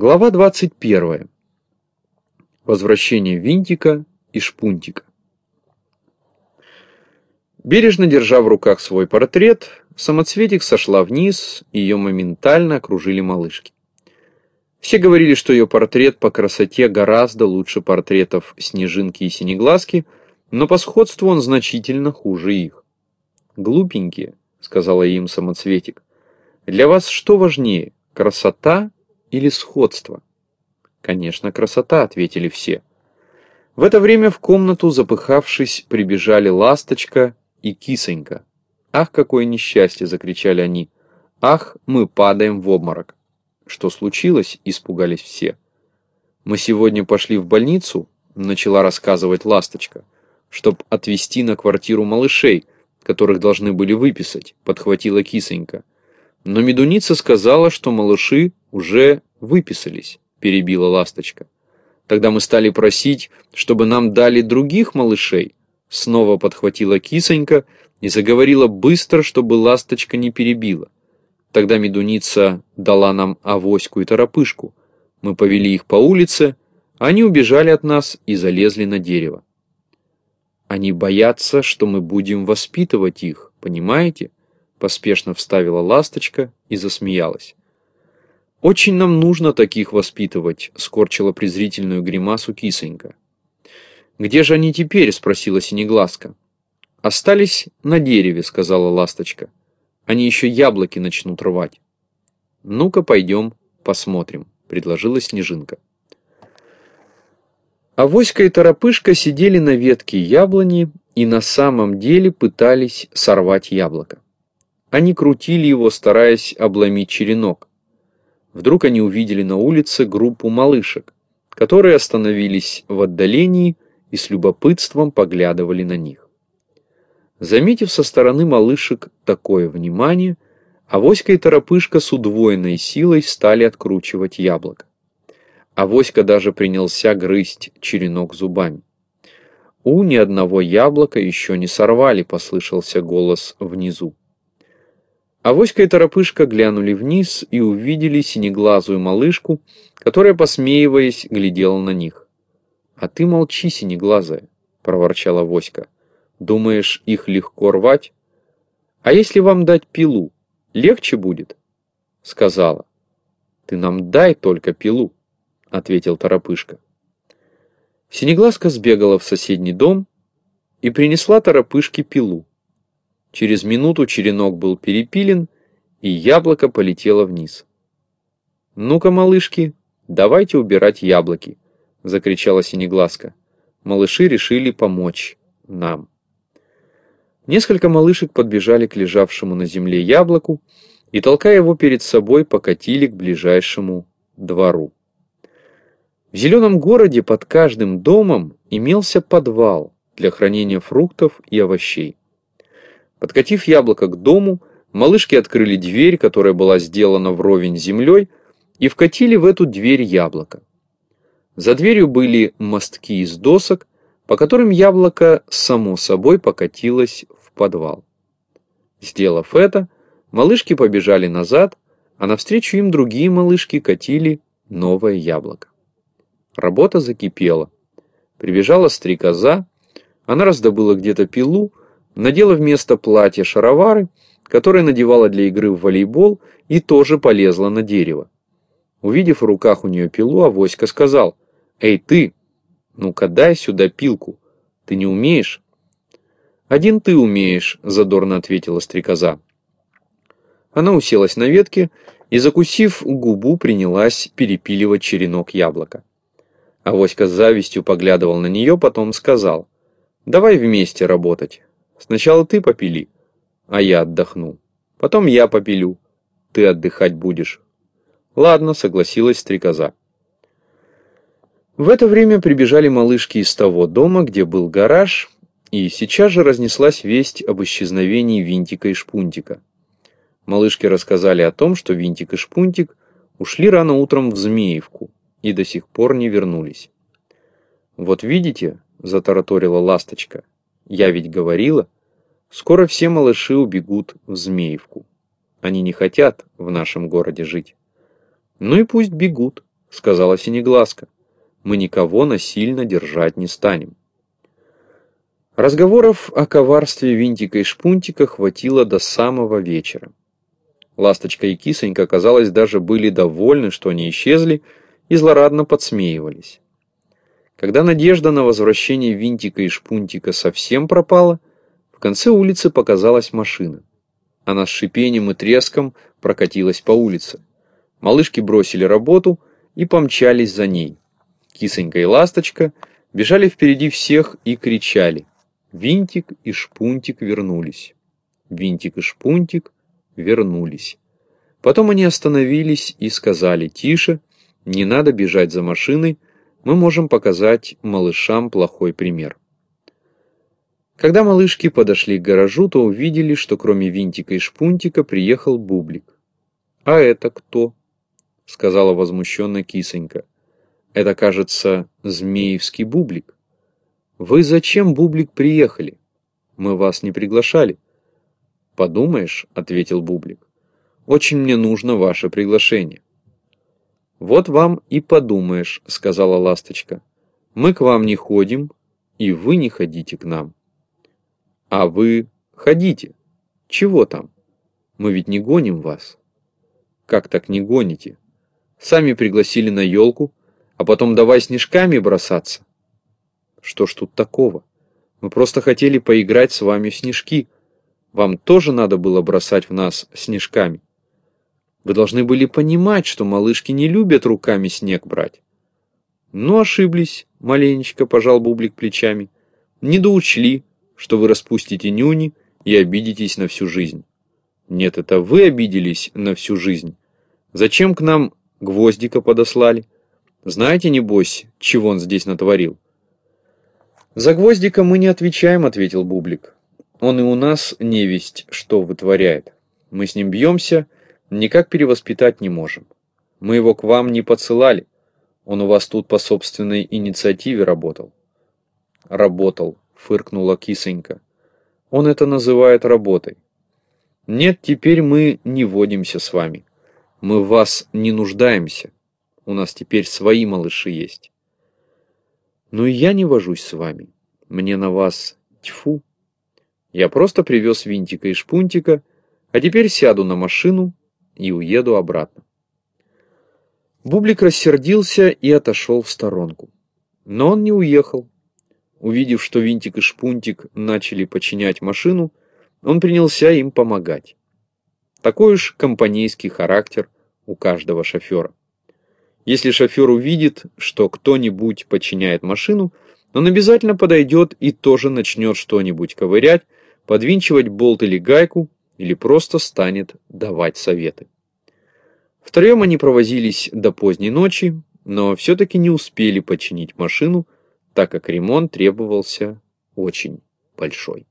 Глава 21. Возвращение Винтика и Шпунтика. Бережно держа в руках свой портрет, самоцветик сошла вниз, и ее моментально окружили малышки. Все говорили, что ее портрет по красоте гораздо лучше портретов Снежинки и Синеглазки, но по сходству он значительно хуже их. «Глупенькие», — сказала им самоцветик, — «для вас что важнее, красота или сходство? Конечно, красота, ответили все. В это время в комнату, запыхавшись, прибежали ласточка и кисонька. «Ах, какое несчастье!» — закричали они. «Ах, мы падаем в обморок!» Что случилось? — испугались все. «Мы сегодня пошли в больницу», — начала рассказывать ласточка, «чтоб отвезти на квартиру малышей, которых должны были выписать», — подхватила кисонька. Но медуница сказала, что малыши уже выписались, перебила ласточка. Тогда мы стали просить, чтобы нам дали других малышей. Снова подхватила кисонька и заговорила быстро, чтобы ласточка не перебила. Тогда медуница дала нам авоську и торопышку. Мы повели их по улице, они убежали от нас и залезли на дерево. Они боятся, что мы будем воспитывать их, понимаете? Поспешно вставила ласточка и засмеялась. «Очень нам нужно таких воспитывать», — скорчила презрительную гримасу кисонька. «Где же они теперь?» — спросила Синеглазка. «Остались на дереве», — сказала ласточка. «Они еще яблоки начнут рвать». «Ну-ка, пойдем, посмотрим», — предложила Снежинка. Авоська и Торопышка сидели на ветке яблони и на самом деле пытались сорвать яблоко. Они крутили его, стараясь обломить черенок. Вдруг они увидели на улице группу малышек, которые остановились в отдалении и с любопытством поглядывали на них. Заметив со стороны малышек такое внимание, Авоська и Торопышка с удвоенной силой стали откручивать яблоко. Авоська даже принялся грызть черенок зубами. «У, ни одного яблока еще не сорвали», — послышался голос внизу. Авоська и Торопышка глянули вниз и увидели синеглазую малышку, которая, посмеиваясь, глядела на них. «А ты молчи, синеглазая», — проворчала Авоська. «Думаешь, их легко рвать? А если вам дать пилу, легче будет?» — сказала. «Ты нам дай только пилу», — ответил Торопышка. Синеглазка сбегала в соседний дом и принесла Торопышке пилу. Через минуту черенок был перепилен, и яблоко полетело вниз. «Ну-ка, малышки, давайте убирать яблоки!» — закричала Синеглазка. Малыши решили помочь нам. Несколько малышек подбежали к лежавшему на земле яблоку и, толкая его перед собой, покатили к ближайшему двору. В зеленом городе под каждым домом имелся подвал для хранения фруктов и овощей. Подкатив яблоко к дому, малышки открыли дверь, которая была сделана вровень землей, и вкатили в эту дверь яблоко. За дверью были мостки из досок, по которым яблоко само собой покатилось в подвал. Сделав это, малышки побежали назад, а навстречу им другие малышки катили новое яблоко. Работа закипела. Прибежала стрекоза, она раздобыла где-то пилу, надела вместо платья шаровары, которые надевала для игры в волейбол, и тоже полезла на дерево. Увидев в руках у нее пилу, Авоська сказал, «Эй, ты, ну-ка дай сюда пилку, ты не умеешь?» «Один ты умеешь», — задорно ответила стрекоза. Она уселась на ветке и, закусив губу, принялась перепиливать черенок яблока. Авоська с завистью поглядывал на нее, потом сказал, «Давай вместе работать, Сначала ты попили, а я отдохну. Потом я попилю, ты отдыхать будешь. Ладно, согласилась стрекоза. В это время прибежали малышки из того дома, где был гараж, и сейчас же разнеслась весть об исчезновении Винтика и Шпунтика. Малышки рассказали о том, что Винтик и Шпунтик ушли рано утром в Змеевку и до сих пор не вернулись. «Вот видите», — затараторила ласточка, — я ведь говорила, скоро все малыши убегут в Змеевку. Они не хотят в нашем городе жить. Ну и пусть бегут, — сказала Синеглазка. «Мы никого насильно держать не станем». Разговоров о коварстве Винтика и Шпунтика хватило до самого вечера. Ласточка и Кисонька, казалось, даже были довольны, что они исчезли, и злорадно подсмеивались. Когда надежда на возвращение Винтика и Шпунтика совсем пропала, в конце улицы показалась машина. Она с шипением и треском прокатилась по улице. Малышки бросили работу и помчались за ней. Кисонька и Ласточка бежали впереди всех и кричали. Винтик и Шпунтик вернулись. Винтик и Шпунтик вернулись. Потом они остановились и сказали «Тише, не надо бежать за машиной, мы можем показать малышам плохой пример. Когда малышки подошли к гаражу, то увидели, что кроме Винтика и Шпунтика приехал Бублик. «А это кто?» — сказала возмущенно кисонька. «Это, кажется, Змеевский Бублик». «Вы зачем, Бублик, приехали? Мы вас не приглашали». «Подумаешь», — ответил Бублик, — «очень мне нужно ваше приглашение». «Вот вам и подумаешь», — сказала ласточка. «Мы к вам не ходим, и вы не ходите к нам». «А вы ходите. Чего там? Мы ведь не гоним вас». «Как так не гоните? Сами пригласили на елку, а потом давай снежками бросаться». «Что ж тут такого? Мы просто хотели поиграть с вами в снежки. Вам тоже надо было бросать в нас снежками». Вы должны были понимать, что малышки не любят руками снег брать. Ну, ошиблись, маленечко, пожал Бублик плечами. Не доучли, что вы распустите нюни и обидитесь на всю жизнь. Нет, это вы обиделись на всю жизнь. Зачем к нам гвоздика подослали? Знаете, небось, чего он здесь натворил? За гвоздика мы не отвечаем, ответил Бублик. Он и у нас невесть, что вытворяет. Мы с ним бьемся, никак перевоспитать не можем. Мы его к вам не подсылали. Он у вас тут по собственной инициативе работал. Работал, фыркнула кисонька. Он это называет работой. Нет, теперь мы не водимся с вами. Мы в вас не нуждаемся. У нас теперь свои малыши есть. Ну и я не вожусь с вами. Мне на вас тьфу. Я просто привез винтика и шпунтика, а теперь сяду на машину и уеду обратно. Бублик рассердился и отошел в сторонку. Но он не уехал. Увидев, что Винтик и Шпунтик начали починять машину, он принялся им помогать. Такой уж компанейский характер у каждого шофера. Если шофер увидит, что кто-нибудь починяет машину, он обязательно подойдет и тоже начнет что-нибудь ковырять, подвинчивать болт или гайку, или просто станет давать советы. Втроем они провозились до поздней ночи, но все-таки не успели починить машину, так как ремонт требовался очень большой.